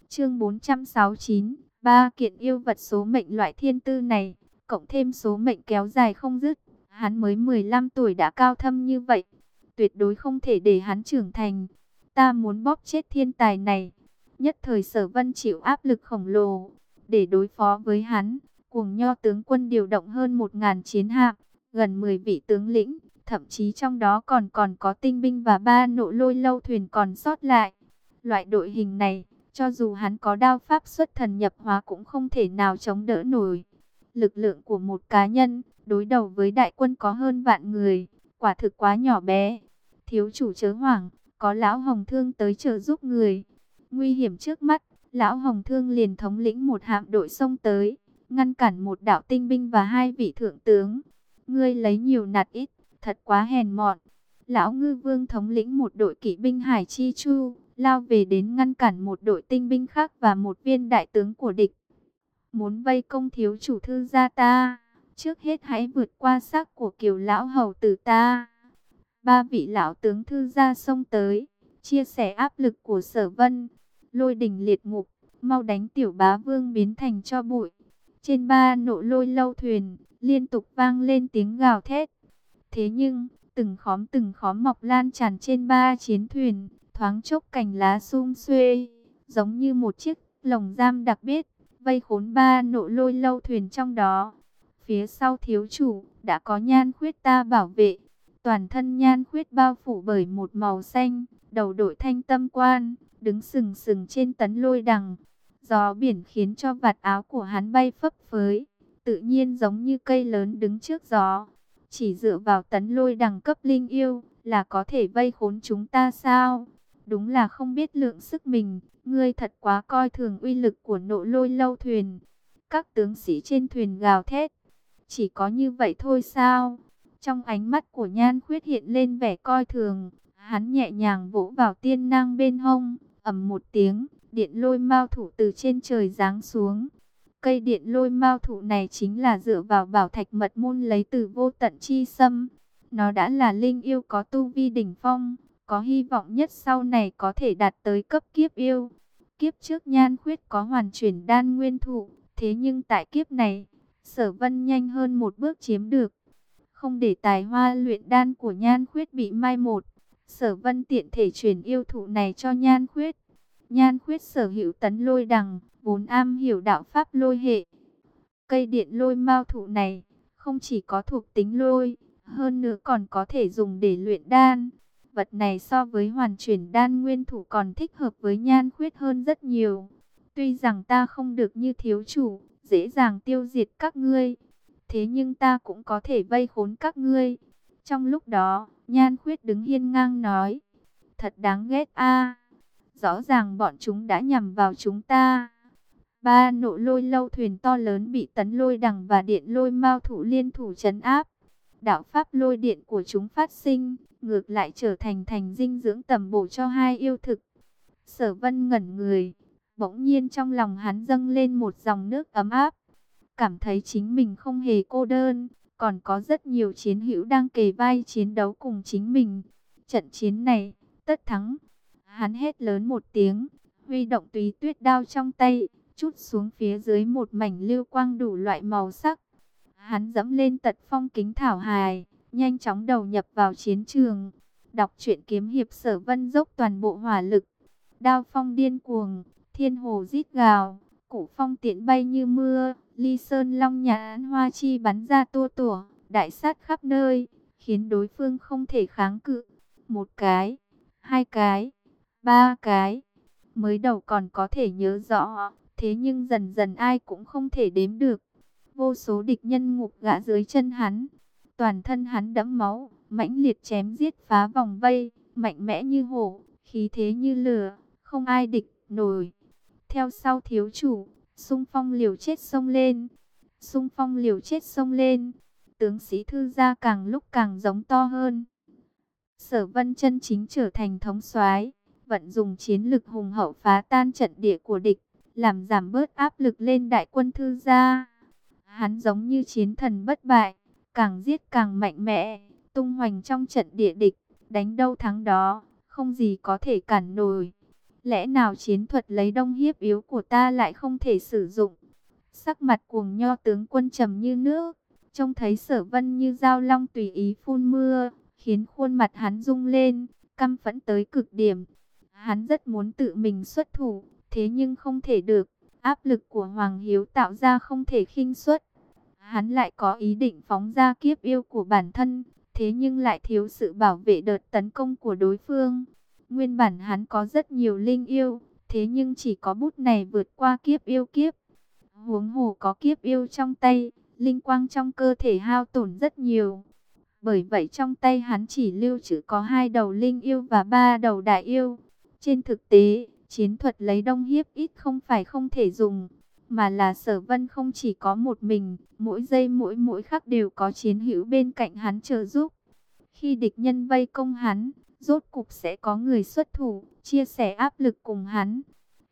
Chương 469, ba kiện yêu vật số mệnh loại thiên tư này, cộng thêm số mệnh kéo dài không dứt, hắn mới 15 tuổi đã cao thâm như vậy, tuyệt đối không thể để hắn trưởng thành. Ta muốn bóp chết thiên tài này. Nhất thời Sở Vân chịu áp lực khổng lồ để đối phó với hắn, cuồng nho tướng quân điều động hơn 1.000 chiến hạm, gần 10 vị tướng lĩnh, thậm chí trong đó còn còn có tinh binh và ba nộ lôi lâu thuyền còn sót lại. Loại đội hình này, cho dù hắn có đao pháp xuất thần nhập hóa cũng không thể nào chống đỡ nổi. Lực lượng của một cá nhân, đối đầu với đại quân có hơn vạn người, quả thực quá nhỏ bé. Thiếu chủ chớ hoảng, có lão hồng thương tới trợ giúp người. Nguy hiểm trước mắt, lão hồng thương liền thống lĩnh một hạm đội sông tới, ngăn cản một đạo tinh binh và hai vị thượng tướng. Ngươi lấy nhiều nạt ít, thật quá hèn mọn. Lão ngư vương thống lĩnh một đội kỵ binh hải chi chu, lao về đến ngăn cản một đội tinh binh khác và một viên đại tướng của địch. Muốn vây công thiếu chủ thư gia ta, trước hết hãy vượt qua xác của kiều lão hầu tử ta. Ba vị lão tướng thư gia xông tới, chia sẻ áp lực của sở vân, lôi đình liệt ngục, mau đánh tiểu bá vương biến thành cho bụi. Trên ba nộ lôi lâu thuyền, liên tục vang lên tiếng gào thét. Thế nhưng, từng khóm từng khóm mọc lan tràn trên ba chiến thuyền, thoáng chốc cành lá sum xuê, giống như một chiếc lồng giam đặc biệt, vây khốn ba nộ lôi lâu thuyền trong đó. Phía sau thiếu chủ, đã có nhan khuyết ta bảo vệ, toàn thân nhan khuyết bao phủ bởi một màu xanh, đầu đội thanh tâm quan, đứng sừng sừng trên tấn lôi đằng. Gió biển khiến cho vạt áo của hắn bay phấp phới, tự nhiên giống như cây lớn đứng trước gió. Chỉ dựa vào tấn lôi đẳng cấp linh yêu là có thể vây khốn chúng ta sao? Đúng là không biết lượng sức mình, ngươi thật quá coi thường uy lực của nộ lôi lâu thuyền. Các tướng sĩ trên thuyền gào thét, chỉ có như vậy thôi sao? Trong ánh mắt của nhan khuyết hiện lên vẻ coi thường, hắn nhẹ nhàng vỗ vào tiên nang bên hông, ầm một tiếng, điện lôi mau thủ từ trên trời giáng xuống. Cây điện lôi mao thụ này chính là dựa vào bảo thạch mật môn lấy từ vô tận chi sâm. Nó đã là linh yêu có tu vi đỉnh phong, có hy vọng nhất sau này có thể đạt tới cấp kiếp yêu. Kiếp trước nhan khuyết có hoàn chuyển đan nguyên thụ, thế nhưng tại kiếp này, sở vân nhanh hơn một bước chiếm được. Không để tài hoa luyện đan của nhan khuyết bị mai một, sở vân tiện thể chuyển yêu thụ này cho nhan khuyết. Nhan khuyết sở hữu tấn lôi đằng, vốn am hiểu đạo pháp lôi hệ. Cây điện lôi mao thụ này, không chỉ có thuộc tính lôi, hơn nữa còn có thể dùng để luyện đan. Vật này so với hoàn chuyển đan nguyên thủ còn thích hợp với nhan khuyết hơn rất nhiều. Tuy rằng ta không được như thiếu chủ, dễ dàng tiêu diệt các ngươi. Thế nhưng ta cũng có thể vây khốn các ngươi. Trong lúc đó, nhan khuyết đứng hiên ngang nói. Thật đáng ghét a Rõ ràng bọn chúng đã nhằm vào chúng ta. Ba nộ lôi lâu thuyền to lớn bị tấn lôi đằng và điện lôi mao thủ liên thủ chấn áp. Đạo pháp lôi điện của chúng phát sinh, ngược lại trở thành thành dinh dưỡng tầm bổ cho hai yêu thực. Sở vân ngẩn người, bỗng nhiên trong lòng hắn dâng lên một dòng nước ấm áp. Cảm thấy chính mình không hề cô đơn, còn có rất nhiều chiến hữu đang kề vai chiến đấu cùng chính mình. Trận chiến này, tất thắng. Hắn hét lớn một tiếng, huy động tùy tuyết đao trong tay, chút xuống phía dưới một mảnh lưu quang đủ loại màu sắc. Hắn dẫm lên tật phong kính thảo hài, nhanh chóng đầu nhập vào chiến trường. Đọc truyện kiếm hiệp sở vân dốc toàn bộ hỏa lực. Đao phong điên cuồng, Thiên hồ rít gào, cụ phong tiện bay như mưa, ly sơn long nhãn hoa chi bắn ra tua tủa, đại sát khắp nơi, khiến đối phương không thể kháng cự. Một cái, hai cái, ba cái, mới đầu còn có thể nhớ rõ, thế nhưng dần dần ai cũng không thể đếm được. Vô số địch nhân ngục gã dưới chân hắn, toàn thân hắn đẫm máu, mãnh liệt chém giết phá vòng vây, mạnh mẽ như hổ, khí thế như lửa, không ai địch nổi. Theo sau thiếu chủ, sung phong liều chết sông lên, sung phong liều chết sông lên, tướng sĩ thư gia càng lúc càng giống to hơn. Sở vân chân chính trở thành thống soái vận dùng chiến lực hùng hậu phá tan trận địa của địch, làm giảm bớt áp lực lên đại quân thư gia. Hắn giống như chiến thần bất bại, càng giết càng mạnh mẽ, tung hoành trong trận địa địch, đánh đâu thắng đó, không gì có thể cản nổi. Lẽ nào chiến thuật lấy đông hiếp yếu của ta lại không thể sử dụng? Sắc mặt cuồng nho tướng quân trầm như nước, trông thấy sở vân như dao long tùy ý phun mưa, khiến khuôn mặt hắn rung lên, căm phẫn tới cực điểm. Hắn rất muốn tự mình xuất thủ, thế nhưng không thể được, áp lực của Hoàng Hiếu tạo ra không thể khinh suất. Hắn lại có ý định phóng ra kiếp yêu của bản thân, thế nhưng lại thiếu sự bảo vệ đợt tấn công của đối phương. Nguyên bản hắn có rất nhiều linh yêu, thế nhưng chỉ có bút này vượt qua kiếp yêu kiếp. Huống hồ có kiếp yêu trong tay, linh quang trong cơ thể hao tổn rất nhiều. Bởi vậy trong tay hắn chỉ lưu trữ có hai đầu linh yêu và ba đầu đại yêu. Trên thực tế, chiến thuật lấy đông hiếp ít không phải không thể dùng, mà là sở vân không chỉ có một mình, mỗi giây mỗi mỗi khắc đều có chiến hữu bên cạnh hắn trợ giúp. Khi địch nhân vây công hắn, rốt cục sẽ có người xuất thủ, chia sẻ áp lực cùng hắn.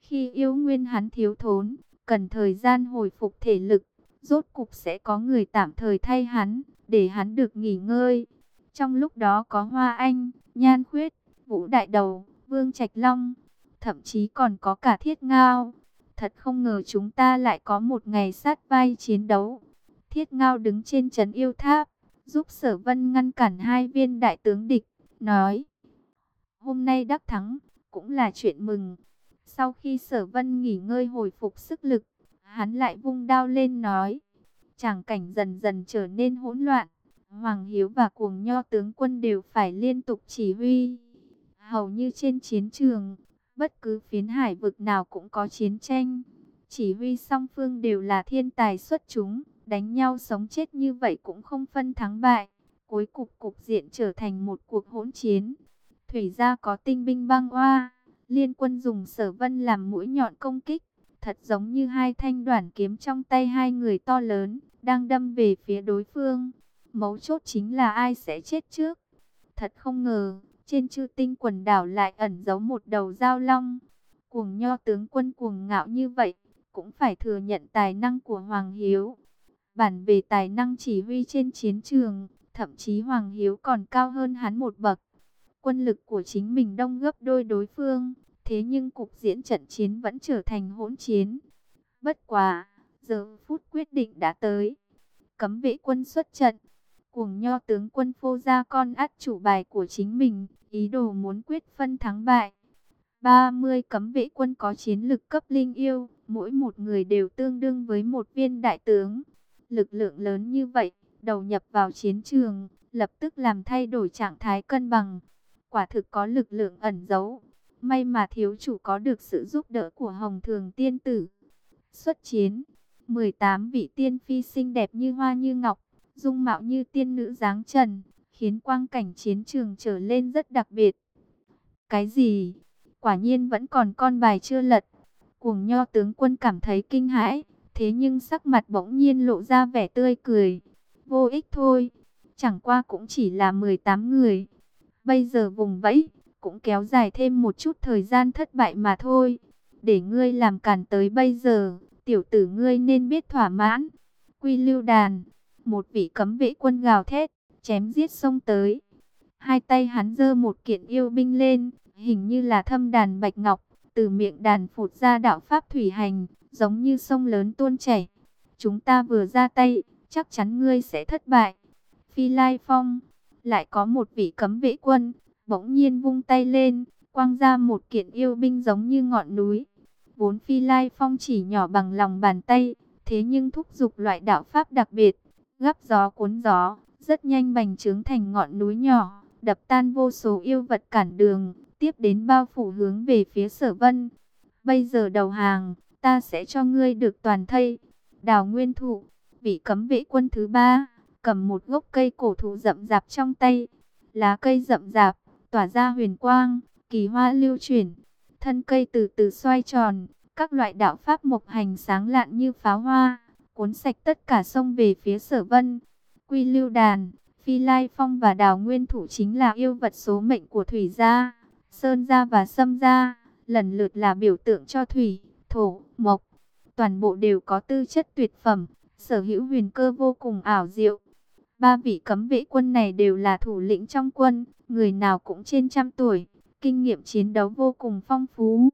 Khi yêu nguyên hắn thiếu thốn, cần thời gian hồi phục thể lực, rốt cục sẽ có người tạm thời thay hắn, để hắn được nghỉ ngơi. Trong lúc đó có Hoa Anh, Nhan Khuyết, Vũ Đại Đầu, Vương Trạch Long, thậm chí còn có cả Thiết Ngao. Thật không ngờ chúng ta lại có một ngày sát vai chiến đấu. Thiết Ngao đứng trên trấn yêu tháp, giúp Sở Vân ngăn cản hai viên đại tướng địch, nói: "Hôm nay đắc thắng, cũng là chuyện mừng." Sau khi Sở Vân nghỉ ngơi hồi phục sức lực, hắn lại vung đao lên nói: "Tràng cảnh dần dần trở nên hỗn loạn, Hoàng Hiếu và Cuồng Nho tướng quân đều phải liên tục chỉ huy. Hầu như trên chiến trường, bất cứ phiến hải vực nào cũng có chiến tranh. Chỉ huy song phương đều là thiên tài xuất chúng, đánh nhau sống chết như vậy cũng không phân thắng bại. Cuối cục cục diện trở thành một cuộc hỗn chiến. Thủy gia có tinh binh băng oa, liên quân dùng sở vân làm mũi nhọn công kích. Thật giống như hai thanh đoản kiếm trong tay hai người to lớn, đang đâm về phía đối phương. Mấu chốt chính là ai sẽ chết trước. Thật không ngờ, trên chư tinh quần đảo lại ẩn giấu một đầu giao long. Cuồng nho tướng quân cuồng ngạo như vậy, cũng phải thừa nhận tài năng của Hoàng Hiếu. Bản về tài năng chỉ huy trên chiến trường, thậm chí Hoàng Hiếu còn cao hơn hắn một bậc. Quân lực của chính mình đông gấp đôi đối phương, thế nhưng cục diễn trận chiến vẫn trở thành hỗn chiến. Bất quá, giờ phút quyết định đã tới. Cấm vệ quân xuất trận, cuồng nho tướng quân phô ra con át chủ bài của chính mình, ý đồ muốn quyết phân thắng bại. 30 cấm vệ quân có chiến lực cấp linh yêu, mỗi một người đều tương đương với một viên đại tướng. Lực lượng lớn như vậy, đầu nhập vào chiến trường, lập tức làm thay đổi trạng thái cân bằng. Quả thực có lực lượng ẩn giấu. May mà thiếu chủ có được sự giúp đỡ của Hồng Thường Tiên Tử. Xuất chiến, 18 vị tiên phi xinh đẹp như hoa như ngọc, dung mạo như tiên nữ dáng trần, khiến quang cảnh chiến trường trở lên rất đặc biệt. Cái gì? Quả nhiên vẫn còn con bài chưa lật. Cuồng nho tướng quân cảm thấy kinh hãi, thế nhưng sắc mặt bỗng nhiên lộ ra vẻ tươi cười. Vô ích thôi, chẳng qua cũng chỉ là 18 người. Bây giờ vùng vẫy, cũng kéo dài thêm một chút thời gian thất bại mà thôi. Để ngươi làm cản tới bây giờ, tiểu tử ngươi nên biết thỏa mãn. Quy lưu đàn, một vị cấm vệ quân gào thét, chém giết xông tới. Hai tay hắn giơ một kiện yêu binh lên, hình như là thâm đàn bạch ngọc, từ miệng đàn phụt ra đạo pháp thủy hành, giống như sông lớn tuôn chảy. Chúng ta vừa ra tay, chắc chắn ngươi sẽ thất bại. Phi Lai Phong, lại có một vị cấm vệ quân, bỗng nhiên vung tay lên, quang ra một kiện yêu binh giống như ngọn núi. Vốn phi lai phong chỉ nhỏ bằng lòng bàn tay, thế nhưng thúc giục loại đạo pháp đặc biệt, gấp gió cuốn gió, rất nhanh bành trướng thành ngọn núi nhỏ, đập tan vô số yêu vật cản đường, tiếp đến bao phủ hướng về phía sở vân. Bây giờ đầu hàng, ta sẽ cho ngươi được toàn thây. Đào nguyên thụ, vị cấm vệ quân thứ ba, cầm một gốc cây cổ thụ rậm rạp trong tay. Lá cây rậm rạp, tỏa ra huyền quang, kỳ hoa lưu chuyển. Thân cây từ từ xoay tròn, các loại đạo pháp mộc hành sáng lạn như pháo hoa, cuốn sạch tất cả sông về phía sở vân. Quy lưu đàn, phi lai phong và đào nguyên thủ chính là yêu vật số mệnh của thủy gia, sơn gia và sâm gia, lần lượt là biểu tượng cho thủy, thổ, mộc. Toàn bộ đều có tư chất tuyệt phẩm, sở hữu huyền cơ vô cùng ảo diệu. Ba vị cấm vệ quân này đều là thủ lĩnh trong quân, người nào cũng trên trăm tuổi, kinh nghiệm chiến đấu vô cùng phong phú.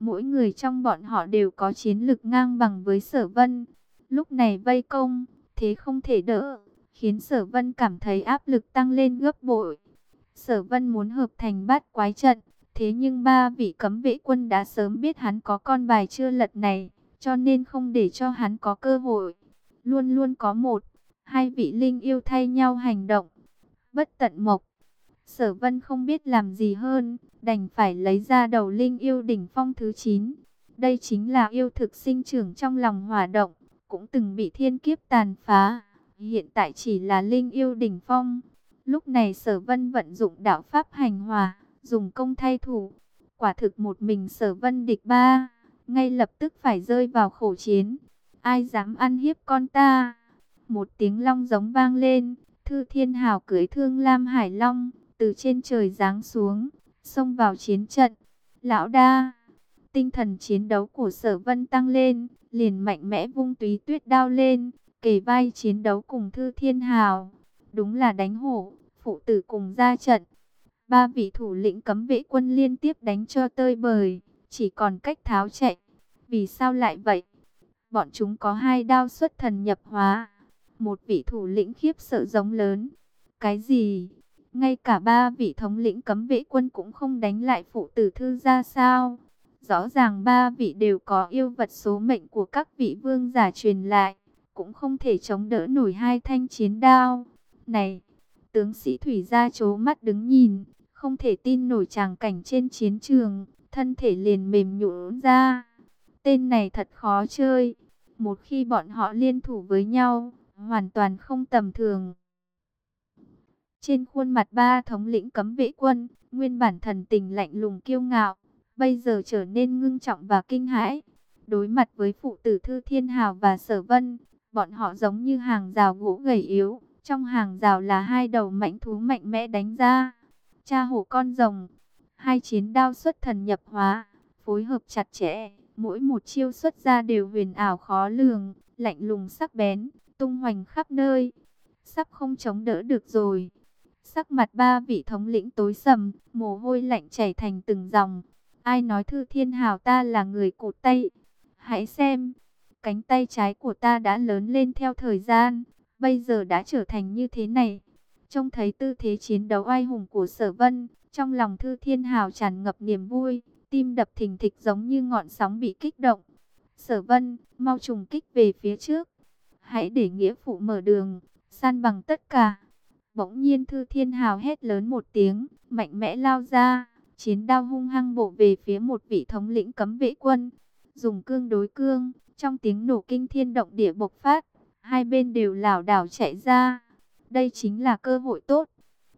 Mỗi người trong bọn họ đều có chiến lực ngang bằng với sở vân. Lúc này vây công, thế không thể đỡ, khiến sở vân cảm thấy áp lực tăng lên gấp bội. Sở vân muốn hợp thành bát quái trận, thế nhưng ba vị cấm vệ quân đã sớm biết hắn có con bài chưa lật này, cho nên không để cho hắn có cơ hội. Luôn luôn có một, hai vị linh yêu thay nhau hành động. Bất tận mộc, sở vân không biết làm gì hơn, đành phải lấy ra đầu linh yêu đỉnh phong thứ 9. Đây chính là yêu thực sinh trưởng trong lòng hỏa động, cũng từng bị thiên kiếp tàn phá, hiện tại chỉ là linh yêu đỉnh phong. Lúc này sở vân vận dụng đạo pháp hành hòa, dùng công thay thủ, quả thực một mình sở vân địch ba, ngay lập tức phải rơi vào khổ chiến. Ai dám ăn hiếp con ta? Một tiếng long giống vang lên, Thư Thiên Hào cưới thương Lam Hải Long, từ trên trời giáng xuống, xông vào chiến trận. Lão đa, tinh thần chiến đấu của sở vân tăng lên, liền mạnh mẽ vung túy tuyết đao lên, kề vai chiến đấu cùng Thư Thiên Hào. Đúng là đánh hổ, phụ tử cùng ra trận. Ba vị thủ lĩnh cấm vệ quân liên tiếp đánh cho tơi bời, chỉ còn cách tháo chạy. Vì sao lại vậy? Bọn chúng có hai đao xuất thần nhập hóa. Một vị thủ lĩnh khiếp sợ giống lớn. Cái gì? Ngay cả ba vị thống lĩnh cấm vệ quân cũng không đánh lại phụ tử thư ra sao? Rõ ràng ba vị đều có yêu vật số mệnh của các vị vương giả truyền lại. Cũng không thể chống đỡ nổi hai thanh chiến đao. Này! Tướng sĩ Thủy ra chố mắt đứng nhìn. Không thể tin nổi tràng cảnh trên chiến trường. Thân thể liền mềm nhũn ra. Tên này thật khó chơi. Một khi bọn họ liên thủ với nhau, hoàn toàn không tầm thường. Trên khuôn mặt ba thống lĩnh cấm vệ quân, nguyên bản thần tình lạnh lùng kiêu ngạo, bây giờ trở nên ngưng trọng và kinh hãi. Đối mặt với phụ tử Thư Thiên Hào và Sở Vân, bọn họ giống như hàng rào gỗ gầy yếu, trong hàng rào là hai đầu mãnh thú mạnh mẽ đánh ra. Cha hổ con rồng, hai chiến đao xuất thần nhập hóa, phối hợp chặt chẽ, mỗi một chiêu xuất ra đều huyền ảo khó lường, lạnh lùng sắc bén, tung hoành khắp nơi. Sắp không chống đỡ được rồi. Sắc mặt ba vị thống lĩnh tối sầm, mồ hôi lạnh chảy thành từng dòng. Ai nói Thư Thiên Hào ta là người cụt tay? Hãy xem, cánh tay trái của ta đã lớn lên theo thời gian, bây giờ đã trở thành như thế này. Trông thấy tư thế chiến đấu oai hùng của sở vân, trong lòng Thư Thiên Hào tràn ngập niềm vui, tim đập thình thịch giống như ngọn sóng bị kích động. Sở vân, mau trùng kích về phía trước. Hãy để nghĩa phụ mở đường, san bằng tất cả. Bỗng nhiên Thư Thiên Hào hét lớn một tiếng, mạnh mẽ lao ra, chiến đao hung hăng bổ về phía một vị thống lĩnh cấm vệ quân. Dùng cương đối cương, trong tiếng nổ kinh thiên động địa bộc phát, hai bên đều lảo đảo chạy ra. Đây chính là cơ hội tốt.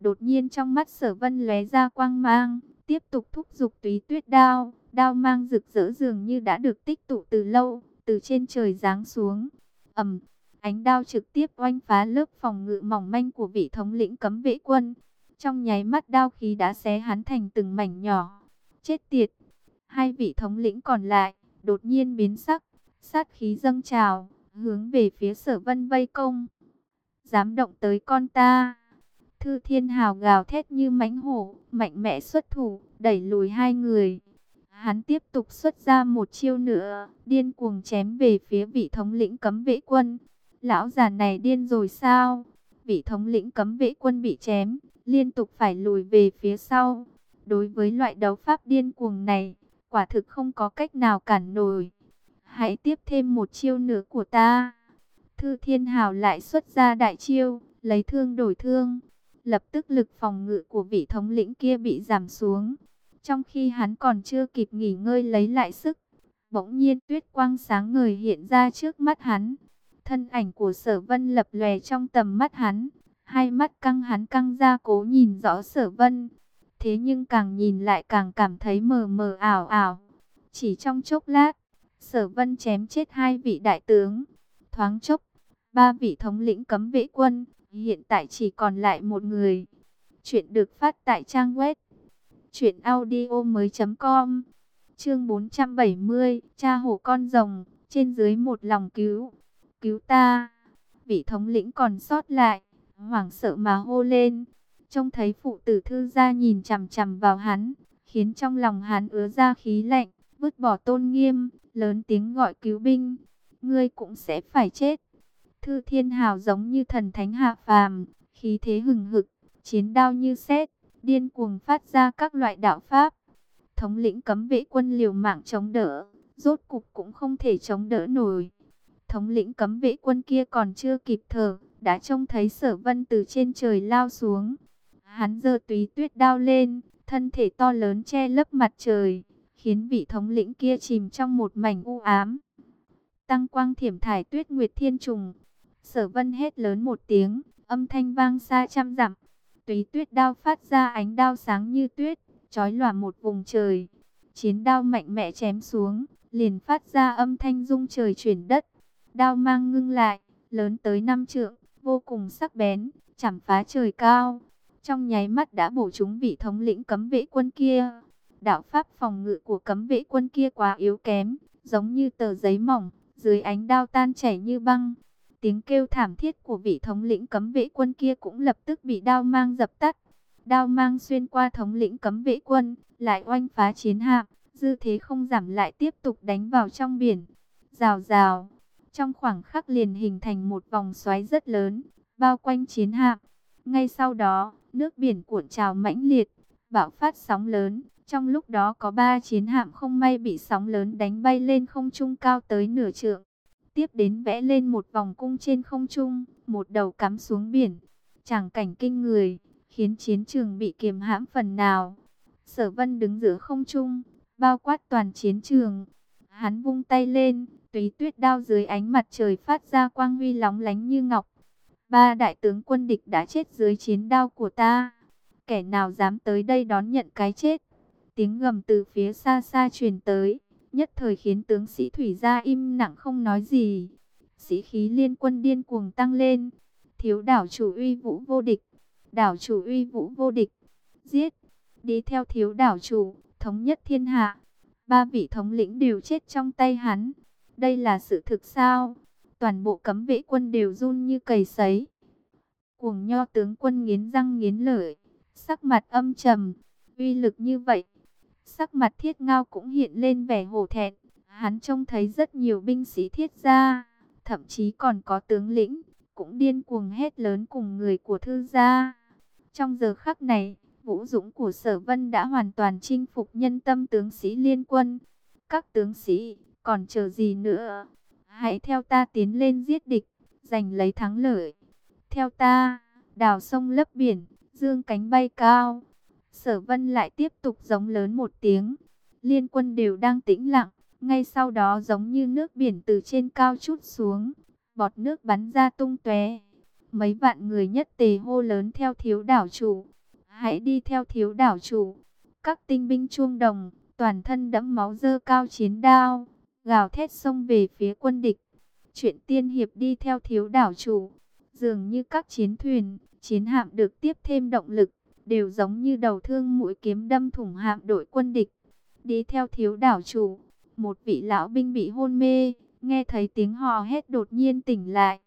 Đột nhiên trong mắt sở vân lóe ra quang mang, tiếp tục thúc giục túy tuyết đao. Đao mang rực rỡ dường như đã được tích tụ từ lâu, từ trên trời giáng xuống. ầm Ánh đao trực tiếp oanh phá lớp phòng ngự mỏng manh của vị thống lĩnh cấm vệ quân. Trong nháy mắt đao khí đã xé hắn thành từng mảnh nhỏ. Chết tiệt! Hai vị thống lĩnh còn lại, đột nhiên biến sắc, sát khí dâng trào, hướng về phía sở vân vây công. Dám động tới con ta! Thư thiên hào gào thét như mãnh hổ, mạnh mẽ xuất thủ, đẩy lùi hai người. Hắn tiếp tục xuất ra một chiêu nữa, điên cuồng chém về phía vị thống lĩnh cấm vệ quân. Lão già này điên rồi sao? Vị thống lĩnh cấm vệ quân bị chém, liên tục phải lùi về phía sau. Đối với loại đấu pháp điên cuồng này, quả thực không có cách nào cản nổi. Hãy tiếp thêm một chiêu nữa của ta. Thư Thiên Hào lại xuất ra đại chiêu, lấy thương đổi thương. Lập tức lực phòng ngự của vị thống lĩnh kia bị giảm xuống. Trong khi hắn còn chưa kịp nghỉ ngơi lấy lại sức, bỗng nhiên tuyết quang sáng ngời hiện ra trước mắt hắn. Thân ảnh của sở vân lập lòe trong tầm mắt hắn, hai mắt căng hắn căng ra cố nhìn rõ sở vân. Thế nhưng càng nhìn lại càng cảm thấy mờ mờ ảo ảo. Chỉ trong chốc lát, sở vân chém chết hai vị đại tướng. Thoáng chốc, ba vị thống lĩnh cấm vệ quân, hiện tại chỉ còn lại một người. Chuyện được phát tại trang web chuyện audio mới.com Chương 470, cha hổ con rồng, trên dưới một lòng cứu, cứu ta. Vị thống lĩnh còn sót lại, hoảng sợ mà hô lên. Trông thấy phụ tử thư gia nhìn chằm chằm vào hắn, khiến trong lòng hắn ứa ra khí lạnh, vứt bỏ tôn nghiêm, lớn tiếng gọi cứu binh. Ngươi cũng sẽ phải chết. Thư thiên hào giống như thần thánh hạ phàm, khí thế hừng hực, chiến đao như xét, điên cuồng phát ra các loại đạo pháp. Thống lĩnh cấm vệ quân liều mạng chống đỡ, rốt cục cũng không thể chống đỡ nổi. Thống lĩnh cấm vệ quân kia còn chưa kịp thở, đã trông thấy sở vân từ trên trời lao xuống. Hắn giơ túy tuyết đao lên, thân thể to lớn che lấp mặt trời, khiến vị thống lĩnh kia chìm trong một mảnh u ám. Tăng quang thiểm thải tuyết nguyệt thiên trùng. Sở vân hét lớn một tiếng, âm thanh vang xa trăm dặm. Túy tuyết đao phát ra ánh đao sáng như tuyết, chói lòa một vùng trời. Chiến đao mạnh mẽ chém xuống, liền phát ra âm thanh rung trời chuyển đất. Đao mang ngưng lại, lớn tới năm trượng, vô cùng sắc bén, chảm phá trời cao. Trong nháy mắt đã bổ trúng vị thống lĩnh cấm vệ quân kia. Đạo pháp phòng ngự của cấm vệ quân kia quá yếu kém, giống như tờ giấy mỏng, dưới ánh đao tan chảy như băng. Tiếng kêu thảm thiết của vị thống lĩnh cấm vệ quân kia cũng lập tức bị đao mang dập tắt. Đao mang xuyên qua thống lĩnh cấm vệ quân, lại oanh phá chiến hạm, dư thế không giảm lại tiếp tục đánh vào trong biển. Rào rào, trong khoảng khắc liền hình thành một vòng xoáy rất lớn, bao quanh chiến hạm. Ngay sau đó, nước biển cuộn trào mãnh liệt, bão phát sóng lớn. Trong lúc đó có ba chiến hạm không may bị sóng lớn đánh bay lên không trung cao tới nửa trượng tiếp đến vẽ lên một vòng cung trên không trung, một đầu cắm xuống biển. Chẳng cảnh kinh người, khiến chiến trường bị kiềm hãm phần nào. Sở vân đứng giữa không trung, bao quát toàn chiến trường. Hắn vung tay lên, túy tuyết đao dưới ánh mặt trời phát ra quang huy lóng lánh như ngọc. Ba đại tướng quân địch đã chết dưới chiến đao của ta. Kẻ nào dám tới đây đón nhận cái chết. Tiếng gầm từ phía xa xa truyền tới nhất thời khiến tướng sĩ thủy gia im lặng không nói gì. Sĩ khí liên quân điên cuồng tăng lên, thiếu đảo chủ uy vũ vô địch, đảo chủ uy vũ vô địch, giết, đi theo thiếu đảo chủ, thống nhất thiên hạ. Ba vị thống lĩnh đều chết trong tay hắn. Đây là sự thực sao? Toàn bộ cấm vệ quân đều run như cầy sấy. Cuồng nho tướng quân nghiến răng nghiến lợi, sắc mặt âm trầm, uy lực như vậy Sắc mặt thiết ngao cũng hiện lên vẻ hổ thẹn. Hắn trông thấy rất nhiều binh sĩ thiết gia, thậm chí còn có tướng lĩnh, cũng điên cuồng hét lớn cùng người của thư gia. Trong giờ khắc này, vũ dũng của sở vân đã hoàn toàn chinh phục nhân tâm tướng sĩ liên quân. Các tướng sĩ, còn chờ gì nữa? Hãy theo ta tiến lên giết địch, giành lấy thắng lợi. Theo ta, đào sông lấp biển, dương cánh bay cao. Sở vân lại tiếp tục giống lớn một tiếng. Liên quân đều đang tĩnh lặng. Ngay sau đó giống như nước biển từ trên cao chút xuống. Bọt nước bắn ra tung tóe. Mấy vạn người nhất tề hô lớn theo thiếu đảo chủ. Hãy đi theo thiếu đảo chủ. Các tinh binh chuông đồng, toàn thân đẫm máu dơ cao chiến đao. Gào thét xông về phía quân địch. Chuyện tiên hiệp đi theo thiếu đảo chủ. Dường như các chiến thuyền, chiến hạm được tiếp thêm động lực đều giống như đầu thương mũi kiếm đâm thủng hạm đội quân địch. Đi theo thiếu đảo chủ, một vị lão binh bị hôn mê, nghe thấy tiếng hò hét đột nhiên tỉnh lại.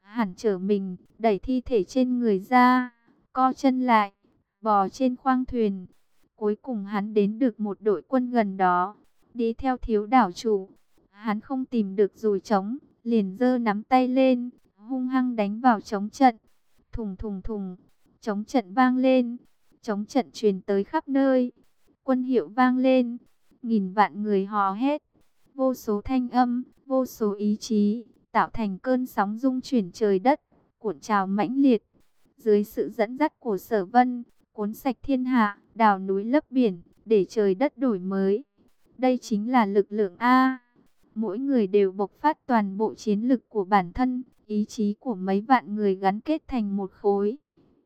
Hẳn trở mình, đẩy thi thể trên người ra, co chân lại, bò trên khoang thuyền. Cuối cùng hắn đến được một đội quân gần đó, đi theo thiếu đảo chủ. Hắn không tìm được rùi trống, liền giơ nắm tay lên, hung hăng đánh vào trống trận. Thùng thùng thùng, trống trận vang lên, trống trận truyền tới khắp nơi. Quân hiệu vang lên, nghìn vạn người hò hét, vô số thanh âm, vô số ý chí, tạo thành cơn sóng rung chuyển trời đất, cuộn trào mãnh liệt. Dưới sự dẫn dắt của sở vân, cuốn sạch thiên hạ, đào núi lấp biển, để trời đất đổi mới. Đây chính là lực lượng A. Mỗi người đều bộc phát toàn bộ chiến lực của bản thân, ý chí của mấy vạn người gắn kết thành một khối.